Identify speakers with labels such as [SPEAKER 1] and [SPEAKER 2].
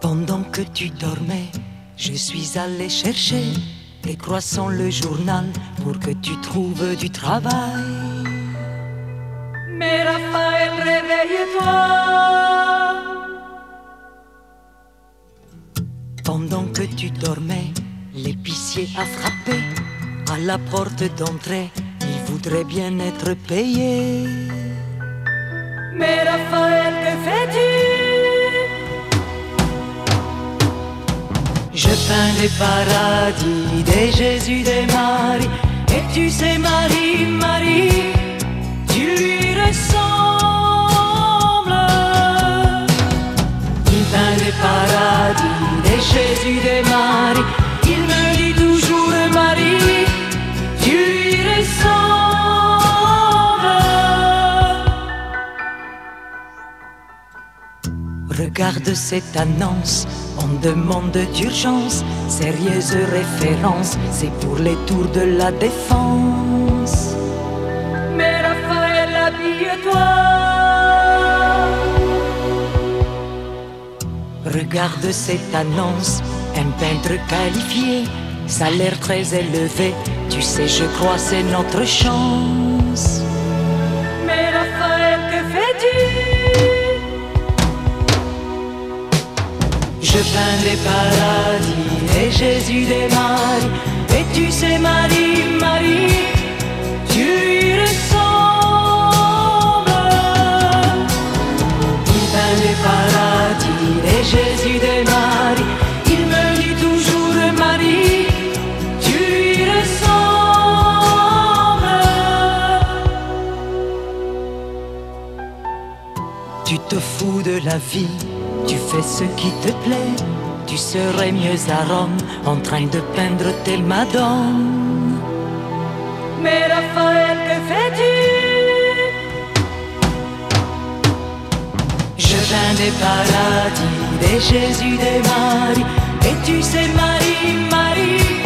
[SPEAKER 1] Pendant que tu dormais, je suis allé chercher des croissants, le journal, pour que tu trouves du travail.
[SPEAKER 2] Mais Raphaël, réveille-toi.
[SPEAKER 1] Pendant que tu dormais, l'épicier a frappé à la porte d'entrée. Il voudrait bien être payé.
[SPEAKER 2] Mais Raphaël, que fais-tu?
[SPEAKER 1] Je peins les paradis des Jésus, des Marie. Et tu sais, Marie, Marie, tu lui ressembles. Il peint les paradis des Jésus, des Marie. Il me dit toujours, Marie, tu lui ressembles. Regarde cette annonce, on demande d'urgence, sérieuse référence, c'est pour les tours de la défense.
[SPEAKER 2] Mais Raphaël, habille-toi.
[SPEAKER 1] Regarde cette annonce, un peintre qualifié, salaire très élevé, tu sais, je crois c'est notre chance. Je peins les paradis et Jésus des Marie. Et tu sais, Marie, Marie, tu lui ressembles. Il peint les paradis et Jésus des Marie. Il me dit toujours, Marie, tu lui ressembles. Tu te fous de la vie tu fais ce qui te plaît, tu serais mieux à Rome en train de peindre tes madones.
[SPEAKER 2] Mais Raphaël, que fais-tu?
[SPEAKER 1] Je peins des paradis, des Jésus, des Marie, et tu sais, Marie, Marie,